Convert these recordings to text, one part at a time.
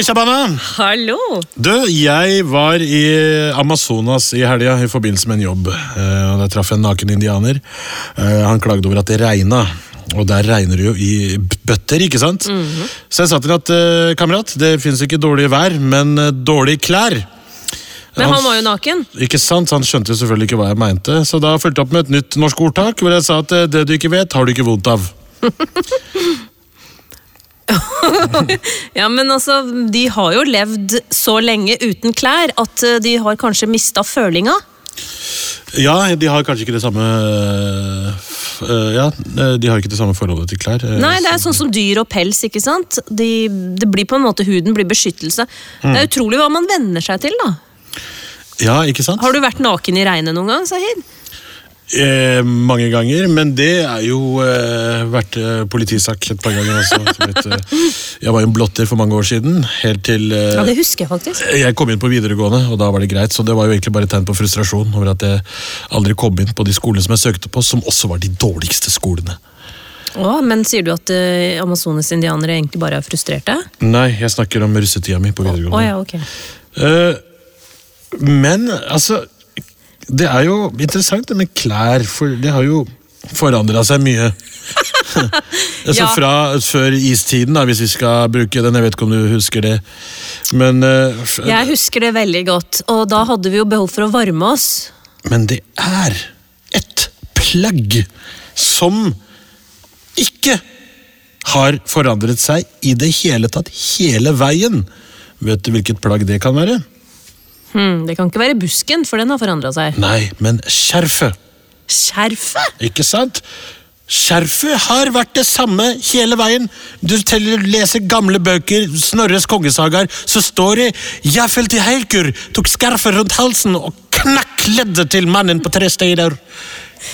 Hei, Shabana. Hallo! Du, jeg var i Amazonas i helga i forbindelse med en jobb. Eh, og Der traff jeg en naken indianer. Eh, Han klagde over at det regna. Og der regner det jo i bøtter, ikke sant? Så jeg sa til ham at eh, kamerat, det fins ikke dårlig vær, men dårlige klær. Men han var jo naken. Ikke sant? Han skjønte jo selvfølgelig ikke hva jeg mente, så da fulgte jeg opp med et nytt norsk ordtak, hvor jeg sa at det du ikke vet, har du ikke vondt av. Ja, men altså, De har jo levd så lenge uten klær at eh, de har kanskje mista følinga. Ja, de har kanskje ikke det samme øh, øh, Ja, de har ikke det samme forholdet til klær. Nei, det er sånn som dyr og pels. ikke sant? De, det blir på en måte Huden blir beskyttelse. Det er utrolig hva man venner seg til. da. Ja, ikke sant? Har du vært naken i regnet noen gang, Sahid? Eh, mange ganger, men det er jo eh, vært eh, politisak et par ganger også. Vet, eh, jeg var jo en blotter for mange år siden, helt til eh, Ja, Det husker jeg faktisk. jeg kom inn på videregående, og da var det greit. Så det var jo egentlig bare et tegn på frustrasjon over at jeg aldri kom inn på de skolene som jeg søkte på, som også var de dårligste skolene. Å, men sier du at eh, Amazones indianere egentlig bare er frustrerte? Nei, jeg snakker om russetida mi på Å videregående. ja, ok. Eh, men altså Det er jo interessant det med klær, for det har jo forandra seg mye. altså Ja. Fra før istiden, da, hvis vi skal bruke den. Jeg vet ikke om du husker det. Men, uh, Jeg husker det veldig godt, og da hadde vi jo behov for å varme oss. men det er et plagg som ikke har forandret seg i det hele tatt hele veien. Vet du hvilket plagg det kan være? Hm, det kan ikke være busken, for den har forandra seg. Nei, men skjerfet. Skjerfet! Ikke sant? Skjerfet har vært det samme hele veien. Du teller, leser gamle bøker, Snorres kongesagaer, så står det 'Jeg til Heilkur, tok skjerfet rundt halsen og knakk leddet til mannen på tre steder'.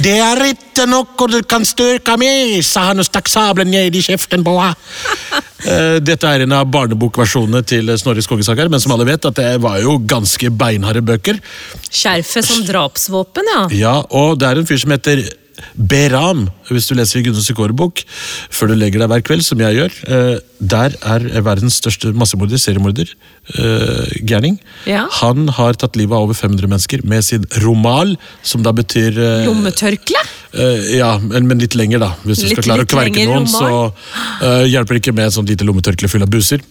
Det er ikke noe du kan styrke med, sa han og stakk sabelen ned i kjeften på henne. Eh, Dette er en av barnebokversjonene til Snorre Skogesaker, men som alle vet, at det var jo ganske beinharde bøker. Skjerfet som drapsvåpen, ja. Ja, og det er en fyr som heter Beram, hvis du leser Gunnar Sikore-bok, før du legger deg hver kveld, som jeg gjør. Eh, der er verdens største massemorder, seriemorder, eh, gærning. Ja. Han har tatt livet av over 500 mennesker med sin romal, som da betyr eh, Lommetørkle? ja, men, litt lenger, da. Hvis du Litt- skal klare å kverke noen, så romal? eh, hjelper det ikke med et sånt lite lommetørkle full av buser.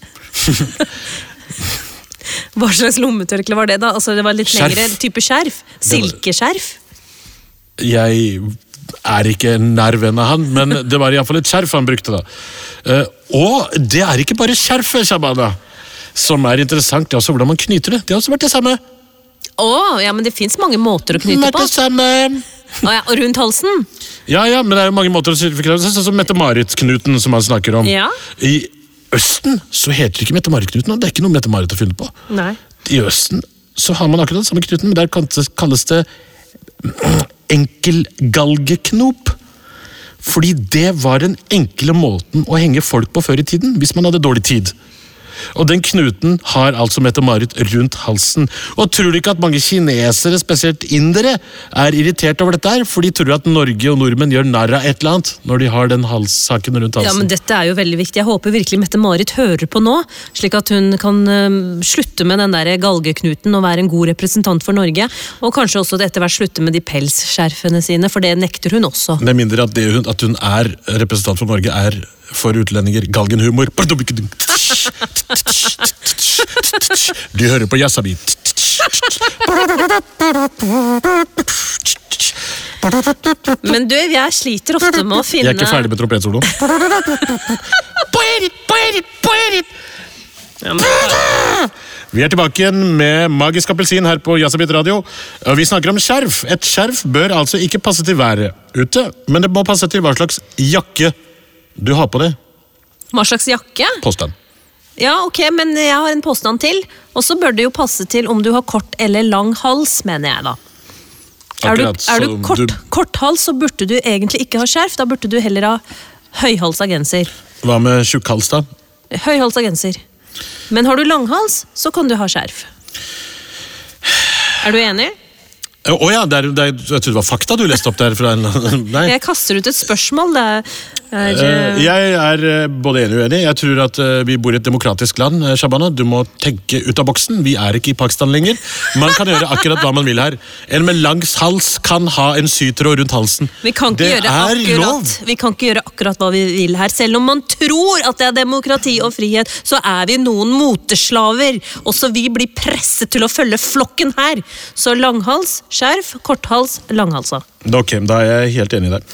Hva slags lommetørkle var det, da? Altså, det var litt Skjerf. lengre type skjerf? Silkeskjerf? Jeg er ikke nervene han, men det var iallfall et skjerf han brukte. da. Eh, og det er ikke bare skjerfet, Shabana, som er interessant. Det er også hvordan man knyter det. Det har også vært det samme. Å, ja, men det fins mange måter å knyte på. det samme. Oh, ja, og rundt halsen? Ja, ja, men det er jo mange måter å det Sånn som Mette-Marit-knuten som han snakker om. Ja. I Østen så heter det ikke Mette-Marit-knuten, og det er ikke noe Mette-Marit har funnet på. Nei. I Østen så har man akkurat den samme knuten, men der kalles det enkelgalgeknop. Fordi det var den enkle måten å henge folk på før i tiden, hvis man hadde dårlig tid. Og den knuten har altså Mette-Marit rundt halsen. Og tror du ikke at mange kinesere, spesielt indere, er irritert over dette her? For de tror at Norge og nordmenn gjør narr av et eller annet når de har den halssaken rundt halsen. Ja, men Dette er jo veldig viktig. Jeg håper virkelig Mette-Marit hører på nå, slik at hun kan øhm, slutte med den der galgeknuten og være en god representant for Norge. Og kanskje også etter hvert slutte med de pelsskjerfene sine, for det nekter hun også. Med mindre at, det hun, at hun er representant for Norge, er for utlendinger galgenhumor. Du hører på jazza mi. Men du, jeg sliter ofte med å finne Jeg er ikke ferdig med trompetsoloen. Ja, men- Vi er tilbake igjen med Magisk appelsin her på Jazzabit radio. Vi snakker om skjerf. Et skjerf bør altså ikke passe til været ute, men det må passe til hva slags jakke du har på deg. Hva slags jakke? Påstand. Ja, ok, men jeg har en påstand til. Og så bør det jo passe til om du har kort eller lang hals, mener jeg da. Er du, er du kort, du- korthals, så burde du egentlig ikke ha skjerf. Da burde du heller ha høyhalsa genser. Hva med tjukkhals, da? Høyhalsa genser. Men har du langhals, så kan du ha skjerf. Er du enig? Å ja, det er, det er, jeg trodde det var fakta du leste opp der. en. Jeg kaster ut et spørsmål. Det er, Er, Eh, Jeg er eh, både enig og uenig. Jeg tror at eh, vi bor i et demokratisk land. Shabana. Du må tenke ut av boksen. Vi er ikke i Pakistan lenger. Man kan gjøre akkurat hva man vil her. En med lang hals kan ha en sytråd rundt halsen. vi, kan ikke det gjøre er lov. akkurat, vi kan ikke gjøre akkurat hva vi vil her. Selv om man tror at det er demokrati og frihet, så er vi noen moteslaver. Også vi blir presset til å følge flokken her. Så langhals, skjerf, korthals, langhalsa. Ok, da er jeg helt enig der.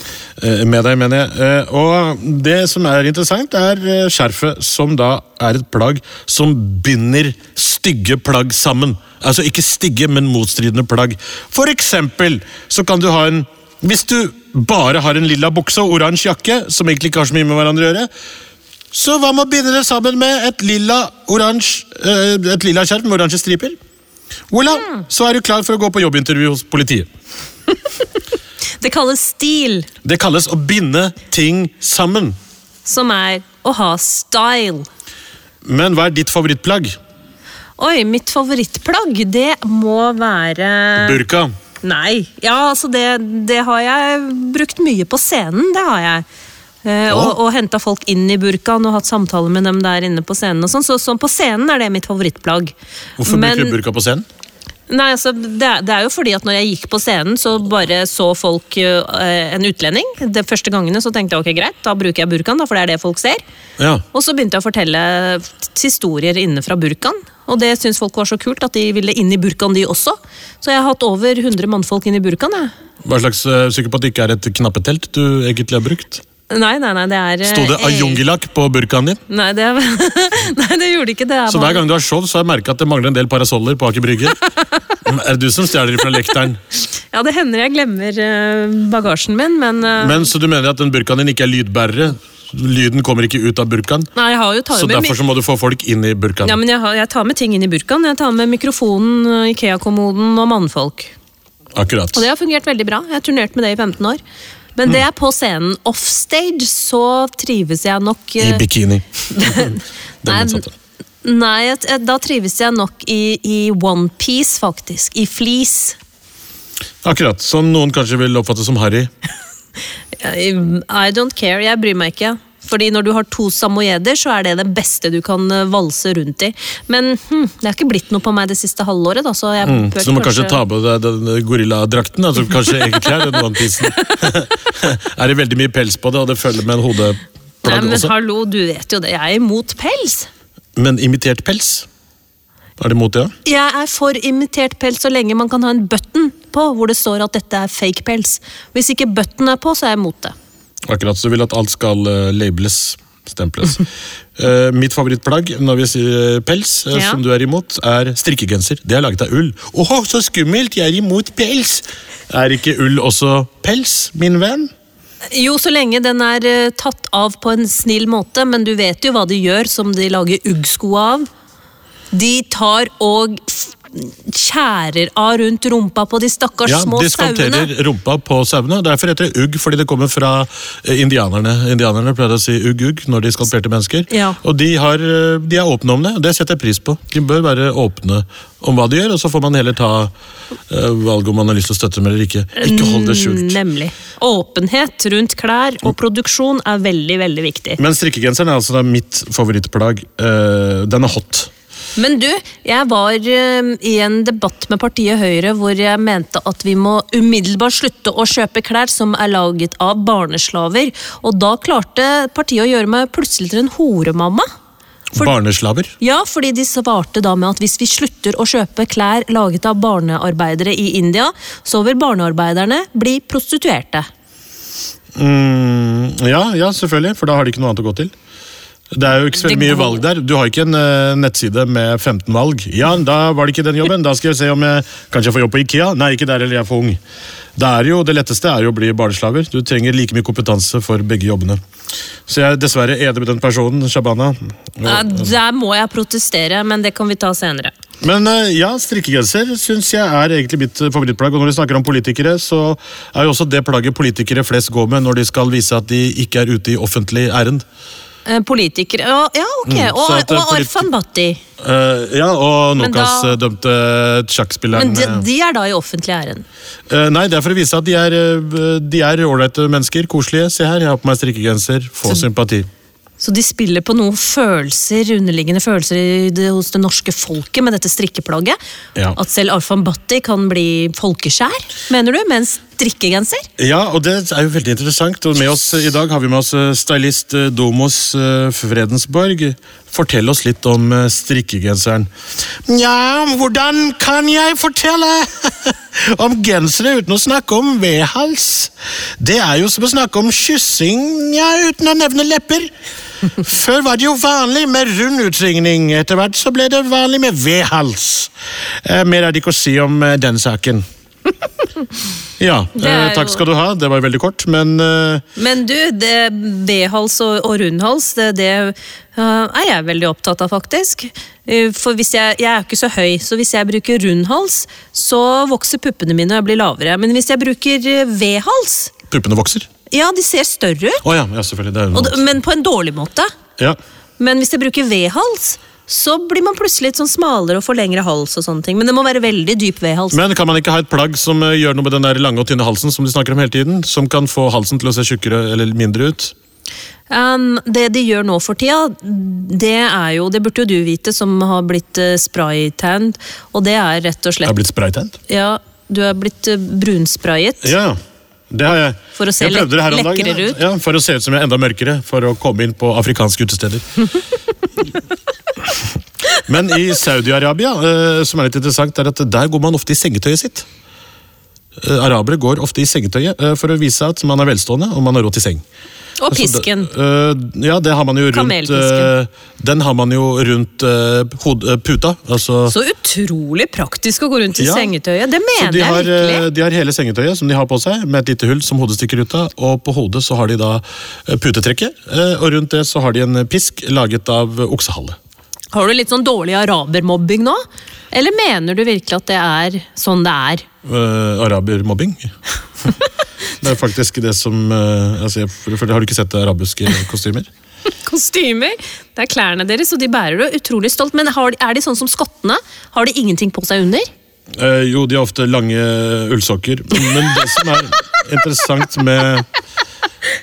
Eh, Med deg, mener jeg. Eh, Og det som er interessant, er eh, skjerfet, som da er et plagg som binder stygge plagg sammen. Altså ikke stygge, men motstridende plagg. For eksempel så kan du ha en Hvis du bare har en lilla bukse og oransje jakke, som egentlig ikke har så mye med hverandre å gjøre, så hva med å binde det sammen med et lilla, oransje, et lilla skjerf med oransje striper? Voilà, så er du klar for å gå på jobbintervju hos politiet. Det kalles stil, Det kalles å binde ting sammen. som er å ha style. Men hva er ditt favorittplagg? Oi, mitt favorittplagg, det må være Burka. Nei, ja, altså det, det har jeg brukt mye på scenen, det har jeg. Eh, og, og henta folk inn i burkaen og hatt samtaler med dem der inne på scenen. og sånn, Så, så på scenen er det mitt favorittplagg. Hvorfor Men- bruker du burka på scenen? Nei, altså, det, det er jo fordi at når jeg gikk på scenen, så bare så folk uh, en utlending. De første gangene så tenkte jeg ok, greit, da bruker jeg burkaen, da, for det er det folk ser. Ja. Og så begynte jeg å fortelle historier inne fra burkaen. Og det syns folk var så kult at de ville inn i burkaen, de også. Så jeg har hatt over 100 mannfolk inn i burkaen. jeg. Hva slags uh, Sikker på at det ikke er et knappetelt du egentlig har brukt? Nei, nei, nei, det er Sto det eh, Ayungilak på burkaen din? Nei, det, er, nei, det gjorde ikke det. er Så hver gang du har show, så har jeg merka at det mangler en del parasoller på Aker Brygge. Er det du som stjeler fra lekteren? Ja, det hender jeg glemmer eh, bagasjen min, men, eh, Men Så du mener at den burkaen din ikke er lydbærere? Lyden kommer ikke ut av burkaen? Nei, jeg har jo Så med derfor så må du få folk inn i burkaen? Ja, men jeg, har, jeg tar med ting inn i burkaen. Jeg tar med mikrofonen, eh, Ikea-kommoden og mannfolk. Akkurat. Og det har fungert veldig bra. Jeg har turnert med det i 15 år. Men Mm. det er på scenen. Offstage så trives jeg nok I eh, bikini. Nei. Nei, da trives jeg nok i, i onepiece, faktisk. I fleece. Akkurat. Som noen kanskje vil oppfatte som harry. I don't care, jeg bryr meg ikke. Fordi når du har to samoyeder, så er det det beste du kan eh, valse rundt i. Men hm, det har ikke blitt noe på meg det siste halvåret, da, så jeg Mm, bør så du må kanskje ta på deg den gorilladrakten, altså kanskje egentlig er den onepiecen. er det veldig mye pels på det, og det følger med en Nei, men også? hallo, du vet jo det. Jeg er imot pels. Men imitert pels? Er det mot det, ja? Jeg er for imitert pels så lenge man kan ha en button på hvor det står at dette er fake pels. Hvis ikke button er på, så er jeg imot det. Akkurat, så vil at alt skal uh, labels, stemples. uh, mitt favorittplagg når vi sier eh, pels, uh, Ja. som du er imot, er strikkegenser. Det er laget av ull. Åh, så skummelt! Jeg er imot pels! Er ikke ull også pels, min venn? Jo, så lenge den er uh, tatt av på en snill måte, men du vet jo hva de gjør som de lager uggsko av. De tar og skjærer av rundt rumpa på de stakkars Ja, små De Ja, diskonterer rumpa på sauene. Derfor heter det ugg, fordi det kommer fra eh, indianerne. Indianerne pleide å si ugg-ugg når de skalperte mennesker. Ja. Og de, har, eh, de er åpne om det, og det setter jeg pris på. De bør være åpne om hva de gjør, og så får man heller ta uh, valget om man har lyst til å støtte dem eller ikke. Ikke hold det skjult. Mm, Nemlig. Åpenhet rundt klær og produksjon er veldig, veldig viktig. Men strikkegenseren er altså mitt favorittplagg. Uh, den er hot. Men du, jeg var eh, i en debatt med partiet Høyre hvor jeg mente at vi må umiddelbart slutte å kjøpe klær som er laget av barneslaver. Og da klarte partiet å gjøre meg plutselig til en horemamma. For- Barneslaver. Ja, fordi de svarte da med at hvis vi slutter å kjøpe klær laget av barnearbeidere i India, så vil barnearbeiderne bli prostituerte. Mm, ja, ja, selvfølgelig, for da har de ikke noe annet å gå til. Det er jo ikke så veldig mye valg der. Du har ikke en uh, nettside med 15 valg. Ja, da var det ikke den jobben. Da skal jeg se om jeg kanskje jeg får jobb på Ikea. Nei, ikke der, eller jeg er for ung. Det, er jo, det letteste er jo å bli barneslaver. Du trenger like mye kompetanse for begge jobbene. Så jeg er dessverre enig med den personen, Shabana. Ja, der må jeg protestere, men det kan vi ta senere. Men eh, ja, strikkegenser syns jeg er egentlig mitt eh, favorittplagg. Og når vi snakker om politikere, så er jo også det plagget politikere flest går med når de skal vise at de ikke er ute i offentlig ærend. Eh, Politikere Ja, ok. Mm, og så eh, og Arfan Bhatti. Uh, ja, og Nokas da- dømte sjakkspilleren Men de, de er da i offentlig æren. Uh, Nei, det er for å vise at de er De er ålreite mennesker. Koselige. Se her, jeg har på meg strikkegenser. Få sympati. Så de spiller på noen følelser, underliggende følelser i det, hos det norske folket med dette strikkeplagget. Ja. At selv Arfan Bhatti kan bli folkeskjær, mener du, Mens en strikkegenser? Ja, og det er jo veldig interessant. Og med oss i dag har vi med oss eh, stylist eh, Domos eh, Fredensborg. Fortell oss litt om strikkegenseren. Ja, hvordan kan jeg fortelle om gensere uten å snakke om vedhals? Det er jo som å snakke om kyssing, ja, uten å nevne lepper. Før var det jo vanlig med rund utringning. Etter hvert så ble det vanlig med vedhals. Eh, mer er det ikke å si om den saken. Ja, eh, takk skal du ha. Det var veldig kort, men eh, Men du, det B-hals og, og rundhals, det, det øh, er jeg veldig opptatt av, faktisk. Eh, For hvis jeg, jeg er jo ikke så høy, så hvis jeg bruker rundhals, så vokser puppene mine og jeg blir lavere. Men hvis jeg bruker eh, V-hals, puppene vokser. ja, de ser større ut. Å ja, ja, selvfølgelig. Det er jo Og noe. d- Men på en dårlig måte. Ja. Men hvis jeg bruker V-hals, så blir man plutselig litt sånn smalere og får lengre hals og sånne ting. Men det må være veldig dyp V-hals. Men kan man ikke ha et plagg som eh, gjør noe med den der lange og tynne halsen som de snakker om hele tiden? Som kan få halsen til å se tjukkere eller mindre ut? Um, det de gjør nå for tida, det er jo Det burde jo du vite, som har blitt uh, spraytanned. Og det er rett og Jeg slett har blitt spraytanned? Ja, du er blitt uh, brunsprayet. Ja, det har jeg. For å se jeg prøvde det her om dagen. ut. Ja, for å se ut som jeg er enda mørkere. For å komme inn på afrikanske utesteder. Men i Saudi-Arabia, eh, som er litt interessant, er at der går man ofte i sengetøyet sitt. Eh, Arabere går ofte i sengetøyet eh, for å vise at man er velstående og man har råd til seng. Og Altså, pisken. det- øh, ja, det har man jo rundt Den har man jo rundt hod, puta. Altså, Så utrolig praktisk å gå rundt i Ja. sengetøyet. Det mener de jeg har, virkelig. de har hele sengetøyet som de har på seg, med et lite hull som hodet stikker ut av. Og på hodet så har de da putetrekket, og rundt det så har de en pisk laget av oksehale. Har du litt sånn dårlig arabermobbing nå? Eller mener du virkelig at det er sånn det er? Uh, arabermobbing. det er faktisk det som uh, jeg, for, for, Har du ikke sett arabiske kostymer? Kostymer? Det er klærne deres, og de bærer det utrolig stolt. Men har, de- er de sånn som skottene? Har de ingenting på seg under? Uh, jo, de har ofte lange ullsokker. Men det som er interessant med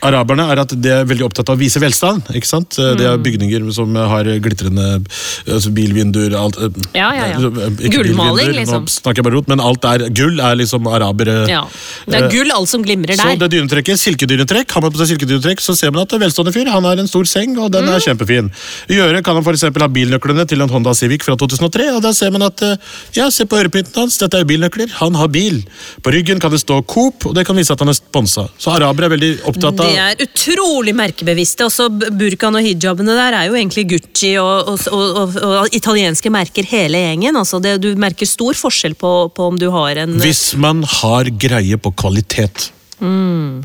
araberne, er at de er veldig opptatt av å vise velstand. ikke sant? Eh, De Mm. har bygninger som har glitrende altså bilvinduer alt, eh, Ja, ja, ja. eh, Gullmaling, liksom. Nå snakker jeg bare rot, men alt er gull er liksom arabere. Ja. Det er Eh, gull, alt som glimrer der. Så det dynetrekket, silkedynetrekk, har man på seg silkedynetrekk, så ser man at det er velstående fyr. Han har en stor seng, og den Mm. er kjempefin. I øret kan han eksempel ha bilnøklene til en Honda Civic fra 2003, og da ser man at eh, ja, se på ørepynten hans, dette er jo bilnøkler, han har bil. På ryggen kan det stå Coop, og det kan vise at han er sponsa. Så arabere er veldig opptatt av De er utrolig merkebevisste. Også burkaen og hijabene der er jo egentlig Gucci og, og, og, og, og italienske merker hele gjengen. Altså det, du merker stor forskjell på, på om du har en Hvis man har greie på kvalitet. Men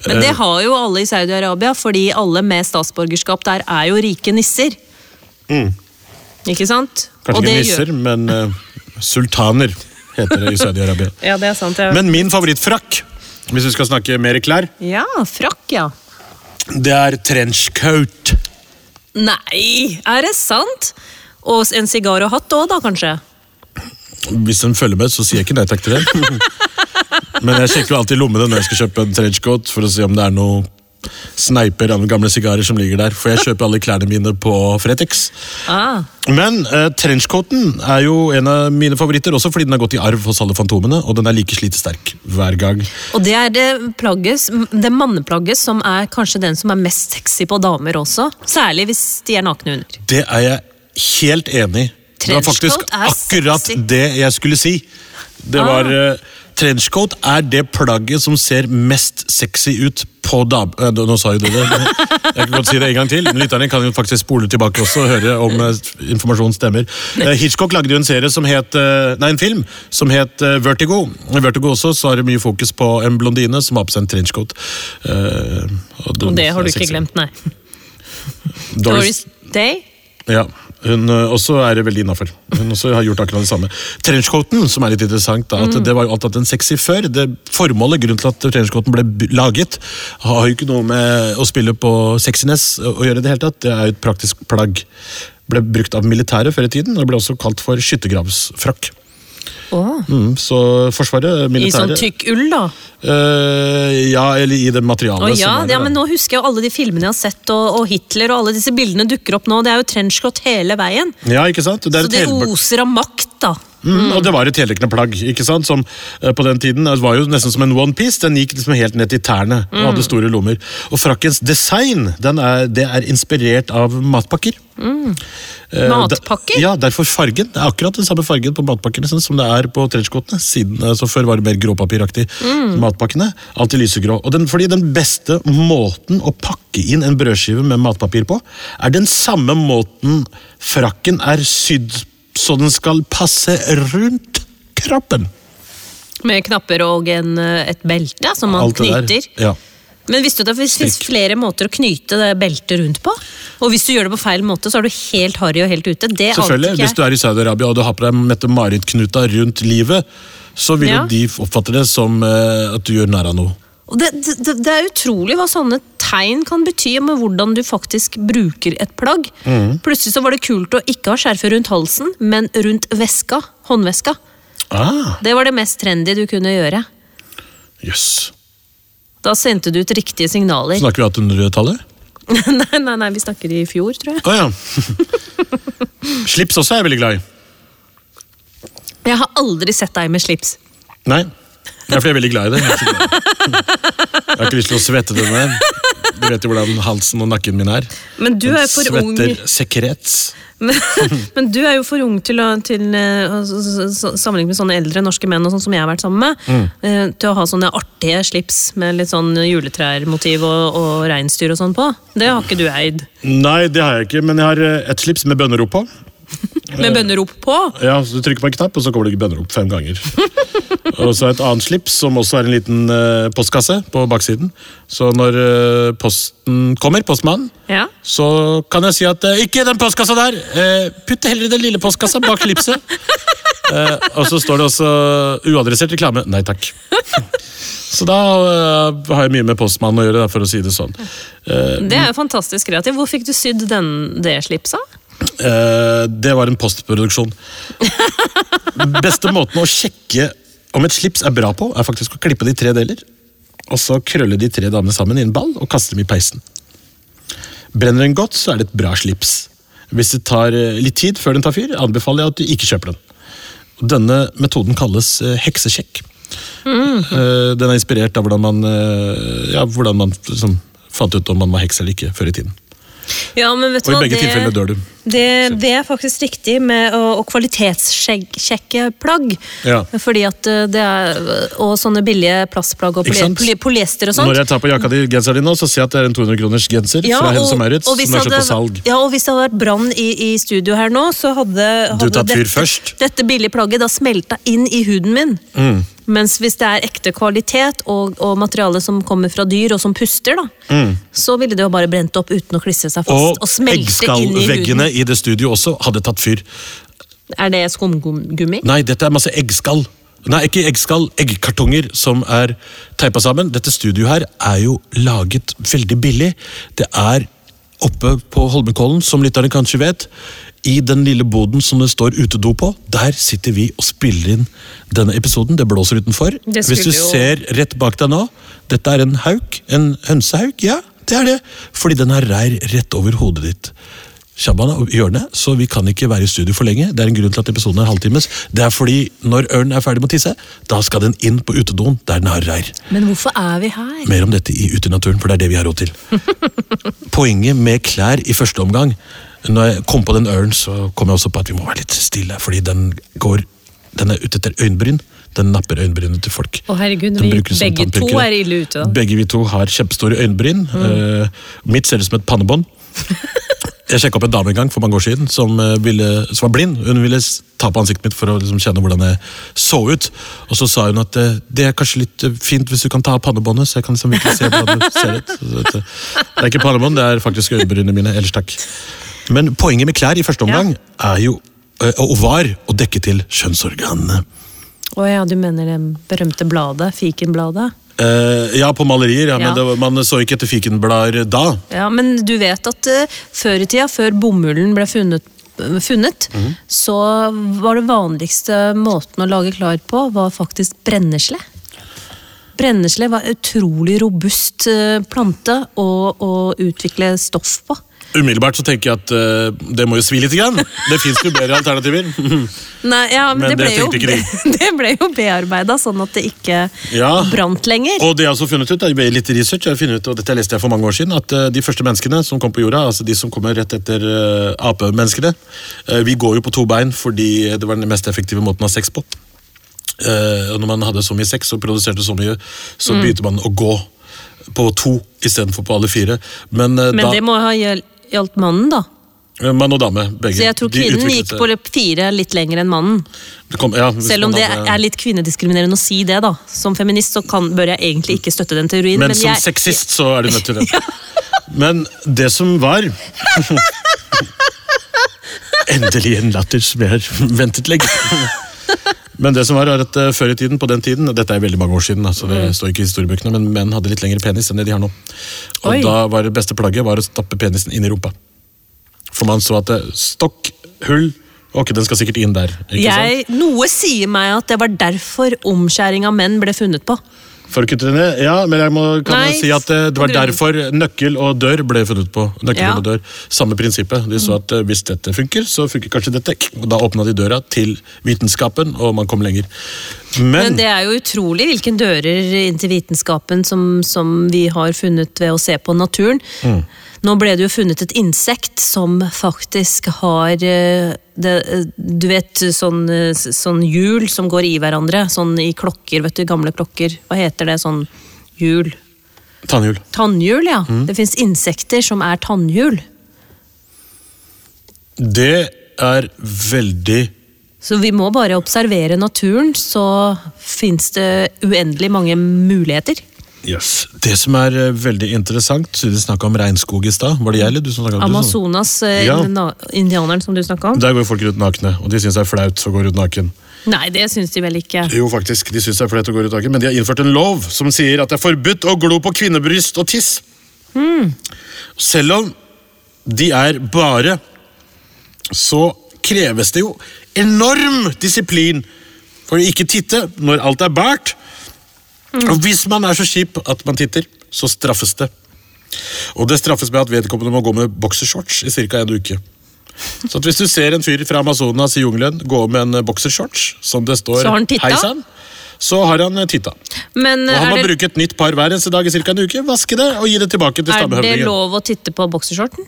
Eh. det har jo alle i Saudi-Arabia, fordi alle med statsborgerskap der er jo rike nisser. Ikke sant? Mm. Kanskje ikke nisser, gjør- men uh, sultaner heter det i Saudi-Arabia. Ja, det er sant. Ja, Men min favorittfrakk, hvis vi skal snakke mer klær, ja frakk, ja. det er trenchcoat. Nei, er det sant? Og en sigar og hatt òg, da, kanskje? Hvis den følger med, så sier jeg ikke nei takk til det. Men jeg sjekker jo alltid lommene når jeg skal kjøpe en trenchcoat, for å se om det er noe sneiper av gamle sigarer som ligger der. For jeg kjøper alle klærne mine på Fretex. Ah. Men eh, trenchcoaten er jo en av mine favoritter, også fordi den har gått i arv hos alle fantomene, og den er like slitesterk hver gang. Og det er det plagget, det manneplagget som er kanskje den som er mest sexy på damer også. Særlig hvis de er nakne under. Det er jeg helt enig i. Det var faktisk akkurat sexy. det jeg skulle si. Det var Ah. Trenchcoat er det plagget som ser mest sexy ut på dab... eh, Nå sa jo du det. Jeg kan godt si det en gang til. men Lytterne kan jo faktisk spole tilbake også og høre om eh, informasjonen stemmer. Eh, Hitchcock lagde jo en serie som het Nei, en film som het Vertigo. I Vertigo også så har det mye fokus på en blondine som har på seg en trenchcoat. Eh, Og det har du ikke sexy. glemt, nei. Doris, Doris Day? ja. Hun øh, også er veldig innafor. Hun også har gjort akkurat det samme. Trenchcoaten, som er litt interessant, da, at det var jo alt annet enn sexy før. Det Formålet, grunnen til at trenchcoaten ble laget, har jo ikke noe med å spille på sexiness å å gjøre i det hele tatt. Det er jo et praktisk plagg. Ble brukt av militæret før i tiden, og ble også kalt for skyttergravsfrakk. Åh, Mm, så Forsvaret, militæret I sånn tykk ull, da. Uh, Ja, eller i det materialet. Som ja, er der, ja, men nå husker jeg jo alle de filmene jeg har sett, og, og Hitler og alle disse bildene dukker opp nå. Det er jo trenchcoat hele veien. Ja, ikke sant? Det er Så det oser av makt, da. Mm, Og det var et heldekkende plagg, ikke sant? som uh, på den tiden det var jo nesten som en onepiece. Den gikk liksom helt ned til tærne og Mm. hadde store lommer. Og frakkens design den er, det er inspirert av matpakker. Eh. Matpakker? Da, ja, derfor fargen. Det er akkurat den samme fargen på matpakkene som- det er på trenchcoatene. Siden, altså Før var det mer gråpapiraktig. Mm. Matpakkene, alltid lysegrå. Og den, fordi den beste måten å pakke inn en brødskive med matpapir på, er den samme måten frakken er sydd så den skal passe rundt kroppen. Med knapper og en, eh, et belte som man knyter. Ja. Men visste du at det fins flere måter å knyte det beltet rundt på? Og hvis du gjør det på feil måte, så er du helt harry og helt ute. Det Selvfølgelig, Hvis du er i Saudi-Arabia og du har på deg Mette-Marit-knuta rundt livet, så vil Ja. de oppfatte det som eh, at du gjør narr av noe. Og det, det, det er utrolig hva sånne tegn kan bety med hvordan du faktisk bruker et plagg. Mm. Plutselig så var det kult å ikke ha skjerfet rundt halsen, men rundt veska, håndveska. Ah, Det var det mest trendy du kunne gjøre. Jøss. Da sendte du ut riktige signaler. Snakker vi 1800-tallet? nei, nei, nei, vi snakker i fjor, tror jeg. Å ja. Slips også er jeg veldig glad i. Jeg har aldri sett deg med slips. Nei, det er fordi jeg er veldig glad i det. Jeg har ikke lyst til å svette det ned. Du vet jo hvordan halsen og nakken min er. Men du er for ung Svetter sekrets. Men, men du er jo for ung til å til, eh, sammenlignet med sånne eldre norske menn og sånn som jeg har vært sammen med, Mm. eh, til å ha sånne artige slips med litt sånn juletrærmotiv og, og reinsdyr og sånn på. Det har ikke du eid. Nei, det har jeg ikke, men jeg har eh, et slips med bønnerop på. Med bønnerop på. Ja, så Du trykker på en knapp, og så kommer det ikke bønnerop fem ganger. og så et annet slips, som også er en liten uh, postkasse på baksiden. Så når uh, posten kommer, postmannen, Ja. så kan jeg si at uh, ikke den postkassa der! Putt heller den lille postkassa bak slipset. Og så står det også uadressert reklame. Nei takk. Så da har jeg mye med postmannen å gjøre, for å si det sånn. Det er jo fantastisk kreativt. Hvor fikk du sydd den, det slipset? Det var en postproduksjon. Beste måten å sjekke om et slips er bra på, er faktisk å klippe det i tre deler. Og så krølle de tre damene sammen i en ball og kaste dem i peisen. Brenner den godt, så er det et bra slips. Hvis det tar eh, litt tid før den tar fyr, anbefaler jeg at du ikke kjøper den. Denne metoden kalles eh, heksesjekk. Eh, Den er inspirert av hvordan man, ja, hvordan man liksom, fant ut om man var heks eller ikke før i tiden. Ja, men vet du Og i begge Det- tilfellene dør du. Det, det er faktisk riktig med å, å kvalitetssjekke plagg. Ja. Fordi at eh, det er Og sånne billige plastplagg og poly, polyester og sånt. Når jeg tar på jakka di, genseren din nå, så ser jeg at det er en 200 kroners genser fra Hennes og Maurits som er kjøpt på salg. Ja, og hvis det hadde vært brann i, i studio her nå, så hadde, hadde dette, dette billige plagget da smelta inn i huden min. Mm. Mens hvis det er ekte kvalitet og, og materiale som kommer fra dyr og som puster, da, så ville det jo bare brent opp uten å klistre seg fast. Mm. Og Og, smelte inn i i det studio også hadde tatt fyr. Er det skumgummi? Nei, dette er masse eggskall. Nei, ikke eggskall, eggkartonger som er teipa sammen. Dette studioet her er jo laget veldig billig. Det er oppe på Holmenkollen, som lytterne kanskje vet. I den lille boden som det står utedo på, der sitter vi og spiller inn denne episoden. Det blåser utenfor. Det Hvis du jo- ser rett bak deg nå, dette er en hauk, en hønsehauk, ja, det er det. Fordi den har reir rett over hodet ditt. Shabana og hjørnet, så vi kan ikke være i studio for lenge. Det er en grunn til at episoden er halvtimes. Det er fordi når ørnen er ferdig med å tisse, da skal den inn på utedoen der den har reir. Men hvorfor er vi her? Mer om dette i Utenaturen, for det er det vi har råd til. Poenget med klær i første omgang Når jeg kom på den ørnen, så kom jeg også på at vi må være litt stille, fordi den går Den er ute etter øyenbryn. Den napper øyenbrynene til folk. Å herregud, Den vi, begge to er ille ute da. Begge vi to har kjempestore øyenbryn. Uh, mitt ser ut som et pannebånd. Jeg sjekka opp en dame en gang for mange år siden som, eh, ville, som var blind. Hun ville ta på ansiktet mitt for å liksom kjenne hvordan jeg så ut. Og så sa hun at eh, det er kanskje litt eh, fint hvis du kan ta av pannebåndet, så jeg kan liksom virkelig se hvordan du ser ut. Det er ikke pannebånd, det er faktisk øyenbrynene mine. Ellers takk. Men poenget med klær i første omgang er jo, og var, å dekke til kjønnsorganene. Å ja, du mener det berømte bladet? Fikenbladet? Eh, ja, på malerier, ja, men Ja. det, var- man så ikke etter fikenblader da. Ja, men du vet at uh, før i tida, før bomullen ble funnet, funnet Mhm. så var det vanligste måten å lage klar på, var faktisk brennesle. Brennesle var en utrolig robust eh, plante å, å utvikle stoff på. Umiddelbart så tenker jeg at uh, det må jo svi litt. Grann. Det fins jo bedre alternativer. Nei, ja, men, Men det, ble det jo, de. det ble jo bearbeida sånn at det ikke Ja. brant lenger. Og det jeg også funnet ut, jeg litt research, jeg har funnet ut, og dette leste jeg for mange år siden, at uh, de første menneskene som kom på jorda, altså de som kommer rett etter uh, apemenneskene, vi går jo på to bein fordi det var den mest effektive måten å ha sex på. Og når man hadde så mye sex og produserte så mye, så Mm. begynte man å gå på to istedenfor på alle fire. Men, Men da, det må ha gjel- gjaldt mannen, da. eh, mann og dame, begge. Så jeg tror kvinnen gikk på fire litt lenger enn mannen. Kom, ja, Selv om det hadde- er litt kvinnediskriminerende å si det, da. Som feminist så kan, bør jeg egentlig ikke støtte den teorien. Men, som jeg, sexist så er du nødt til det. Men det som var Endelig en latter som jeg har ventet lenge. Men det som var, var at eh, før i tiden, på den tiden, og dette er veldig mange år siden, så det står ikke i historiebøkene, men menn hadde litt lengre penis enn det de har nå. Og Oi. da var det beste plagget var å stappe penisen inn i rumpa. For man så at det, stokk, hull, ok, den skal sikkert inn der. jeg, noe sier meg at det var derfor omskjæring av menn ble funnet på. For å kutte det ned? Ja, men jeg må, kan Nei, si at det, det var derfor nøkkel og dør ble funnet på. Nøkkel Ja. og dør, Samme prinsippet. De så at eh, hvis dette funker, så funker kanskje dette. Da åpna de døra til vitenskapen, og man kom lenger. Men, Men det er jo utrolig hvilken dører inn til vitenskapen som, som vi har funnet ved å se på naturen. Mm. Nå ble det jo funnet et insekt som faktisk har eh, det, eh, Du vet sånn, eh, sånn hjul som går i hverandre, sånn i klokker, vet du, gamle klokker. Hva heter det, sånn hjul? tannhjul. Tannhjul, ja. Mm. Det fins insekter som er tannhjul. Det er veldig Så vi må bare observere naturen, så fins det uendelig mange muligheter. Yes. Det som er eh, veldig interessant, du snakka om regnskog i stad Var det jeg eller du som snakka om det? Amazonas, eh, Ja. na- indianeren som du snakka om. Der går folk rundt nakne, og de syns det er flaut å gå rundt naken. Nei, det syns de vel ikke. Jo, faktisk, de synes det er flaut å gå rundt naken, men de har innført en lov som sier at det er forbudt å glo på kvinnebryst og tiss. Selv om de er bare, så kreves det jo enorm disiplin for å ikke titte når alt er bært. Og hvis man er så kjip at man titter, så straffes det. Og det straffes med at vedkommende må gå med boksershorts i ca. en uke. Så hvis du ser en fyr fra Amazonas i jungelen gå med en boksershorts, som det står? «Hei sann», så har han eh, titta. Men Og han må det, bruke et nytt par hver eneste dag i ca. en uke, vaske det og gi det tilbake til er det lov å titte på boksershorten?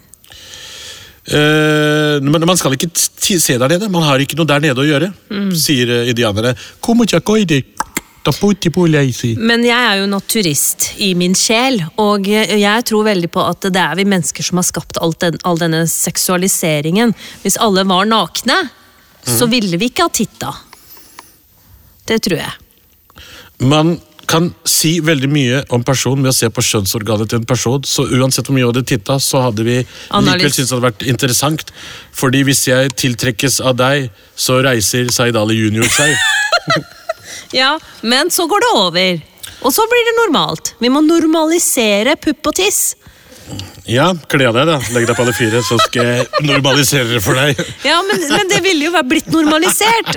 Uh, men man skal ikke se der nede, man har ikke noe der nede å gjøre, Mm. sier eh, indianere. «Como chacoide, taputi puleisi». Men jeg er jo naturist i min sjel, og jeg tror veldig på at det er vi mennesker som har skapt den, all denne seksualiseringen. Hvis alle var nakne, så ville vi ikke ha titta. Det tror jeg. Man kan si veldig mye om personen ved å se på kjønnsorganet til en person, så uansett hvor mye vi hadde titta, så hadde vi Analys. likevel syntes det hadde vært interessant. Fordi hvis jeg tiltrekkes av deg, så reiser Zaid Ali junior seg. Ja, men så går det over. Og så blir det normalt. Vi må normalisere pupp og tiss. Ja, kle av deg, da. Legg deg på alle fire, så skal jeg normalisere det for deg. Ja, men, men det ville jo vært blitt normalisert.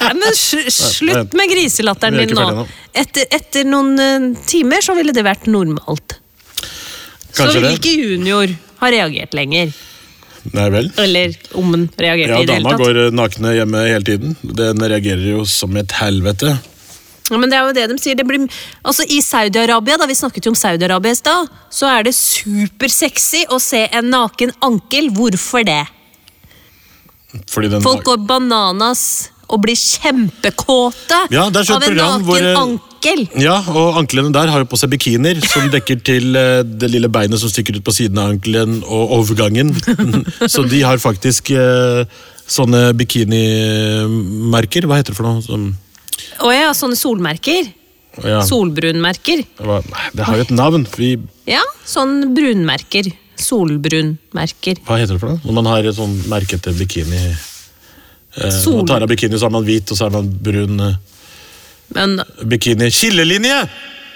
Nei, men sl slutt med griselatteren er din nå. Etter, etter noen eh, timer så ville det vært normalt. så Kanskje ville det. ikke junior ha reagert lenger. Nei vel. Eller om den reagerte Ja, i det hele tatt. Ja, dama går eh, nakne hjemme hele tiden. Den reagerer jo som et helvete. Ja, men det er jo det de sier. Det blir, altså I Saudi-Arabia, da vi snakket jo om Saudi-Arabia i stad, så er det supersexy å se en naken ankel. Hvorfor det? Fordi den Folk går bananas og blir kjempekåte Ja, av en naken hvor, eh, ankel. Ja, og anklene der har jo på seg bikinier som dekker til eh, det lille beinet som stikker ut på siden av ankelen og overgangen. Så de har faktisk eh, sånne bikinimerker. Hva heter det for noe? Som, Å ja, sånne solmerker. ja, Solbrunmerker. det har jo et navn. Vi, Ja, sånn brunmerker. solbrunmerker. Hva heter det for noe? Når man har et sånn merkete bikini Sol- Man tar av bikini, så er man hvit, og så er man brun eh, Men bikini. Skillelinje!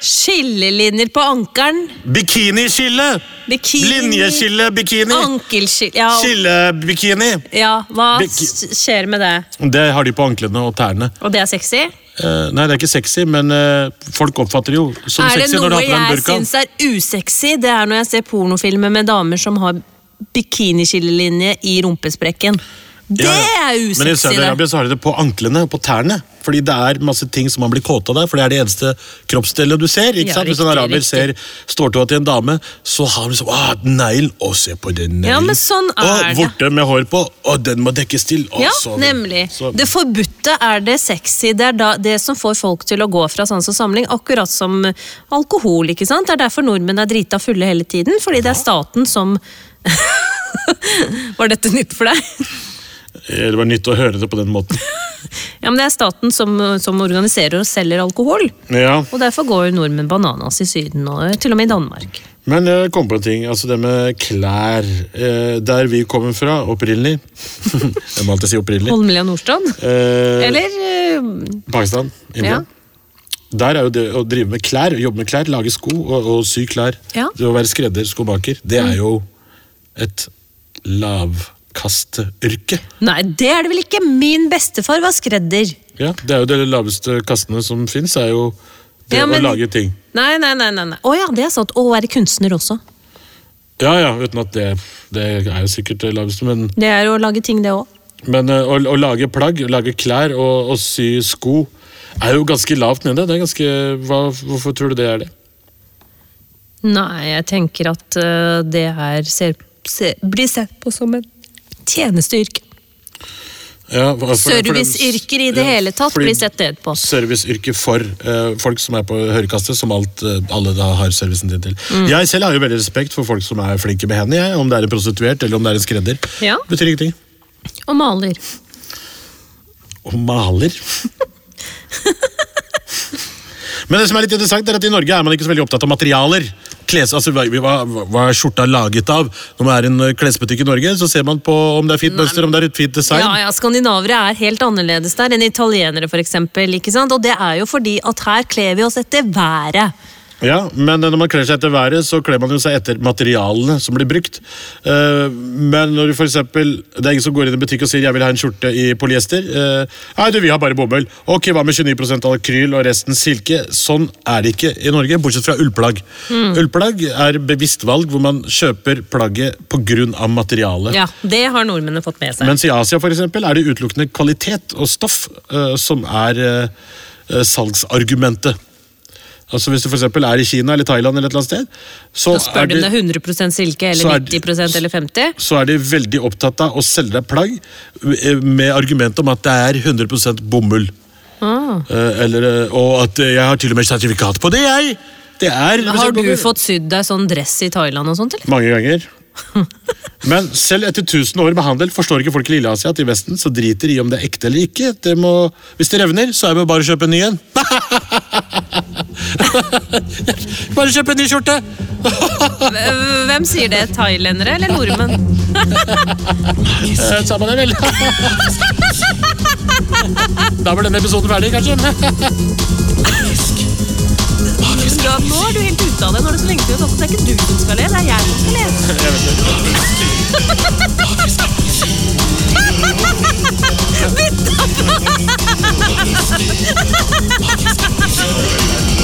skillelinjer på ankelen, Bikiniskille! bikini Linjeskille bikini! Ankelskille ja, Skillebikini! ja, hva Biki- skjer med det? Det har de på anklene og tærne. Og det er sexy? Uh, nei, det er ikke sexy, men uh, folk oppfatter det jo som Er det sexy når du noe jeg syns er usexy? Det er når jeg ser pornofilmer med damer som har bikiniskillelinje i rumpesprekken. Det er Men i usexy, det. Saudi-Arabia så har de det på anklene og på tærne. Fordi det er masse ting som man blir kåt av der, for det er det eneste kroppsdelet du ser. ikke Ja, sant? Hvis en araber riktig. ser ståltåa til en dame, så har han liksom ah, neglen, å se på den neglen. Ja, men sånn er og vorte med hår på, og den må dekkes til. Å, Ja, så- nemlig. så- Det forbudte er det sexy. Det er da, det som får folk til å gå fra sans og samling, akkurat som alkohol. ikke sant? Det er derfor nordmenn er drita fulle hele tiden, fordi det er staten som Var dette nytt for deg? Eh, Det var nytt å høre det på den måten. Ja, men Det er staten som, som organiserer og selger alkohol. Ja, Og derfor går nordmenn bananas i Syden, og til og med i Danmark. Men jeg kom på en ting. altså Det med klær. Eh, der vi kommer fra opprinnelig Jeg må alltid si opprinnelig. Holmlia Nordstrand? Eh, Eller eh, Pakistan. India. Ja. Der er jo det å drive med klær, jobbe med klær, lage sko og, og sy klær. Ja. Mm. Det å være skredder, skomaker, det er jo et lavkasteyrke. Nei, det er det vel ikke! Min bestefar var skredder. Ja, det er jo de laveste kastene som fins, er jo det Ja, men- å lage ting. Nei, nei, nei. nei. Å ja, det er sant. Å være kunstner også. Ja ja, uten at det, det er jo sikkert det laveste, men, Det er jo å lage ting, det òg. men eh, å, å lage plagg, å lage klær og, og sy sko er jo ganske lavt nede. Det er ganske, hva, hvorfor tror du det er det? Nei, jeg tenker at eh, det her ser, ser, blir sett på som et tjenesteyrke. Ja, Serviceyrker i det ja, hele tatt blir sett ned på. serviceyrke for uh, folk som er på hørekastet, som alt, uh, alle da har servicen din til. Mm. Jeg selv har jo veldig respekt for folk som er flinke med hendene, jeg, om det er en prostituert eller om det er en skredder. Ja. Betyr ingenting. Og maler. Og maler. Men det som er litt interessant er at i Norge er man ikke så veldig opptatt av materialer. Kles, altså, hva, hva, er skjorta laget av? Når man er i en eh, klesbutikk i Norge, så ser man på om det er fint mønster, om det er et fint design. Ja, ja, Skandinavere er helt annerledes der enn italienere, eksempel. Og det er jo fordi at her kler vi oss etter været. Ja, men når man kler seg etter været, så kler man jo seg etter materialene som blir brukt. Eh, men når du for eksempel, det er ingen som går inn i butikk og sier 'jeg vil ha en skjorte i polyester'. Eh, Nei, du, vi har bare bomull. Ok, hva med 29% akryl og resten silke? Sånn er det ikke i Norge, bortsett fra ullplagg. Ullplagg er bevisst valg hvor man kjøper plagget pga. materialet. Ja, Det har nordmennene fått med seg. Mens i Asia for eksempel, er det utelukkende kvalitet og stoff eh, som er eh, eh, salgsargumentet. Altså Hvis du for er i Kina eller Thailand, eller et eller annet sted, så, Så spør du de om det er 100% silke eller 90 de- 90 eller 50 så er de veldig opptatt av å selge deg plagg eh, med argument om at det er 100% bomull. ah. Eh, eller, eh, og at jeg har til og med sertifikat på det, jeg! Det er Men Har du fått sydd deg sånn dress i Thailand og sånt, eller? Mange ganger. Men selv etter 1000 år med handel forstår ikke folk i Lilleasia at i Vesten så driter de i om det er ekte eller ikke. Det må, hvis det revner, så er det bare å kjøpe en ny en. Bare kjøp en ny skjorte! Hvem sier det? Thailendere eller nordmenn? Eh, samme det, vel. Da var denne episoden ferdig, kanskje. Da, nå er du helt ute av det. Nå er det så lenge siden Det er ikke du som skal le, det er jeg som skal le. Jeg vet det. Bytt opp!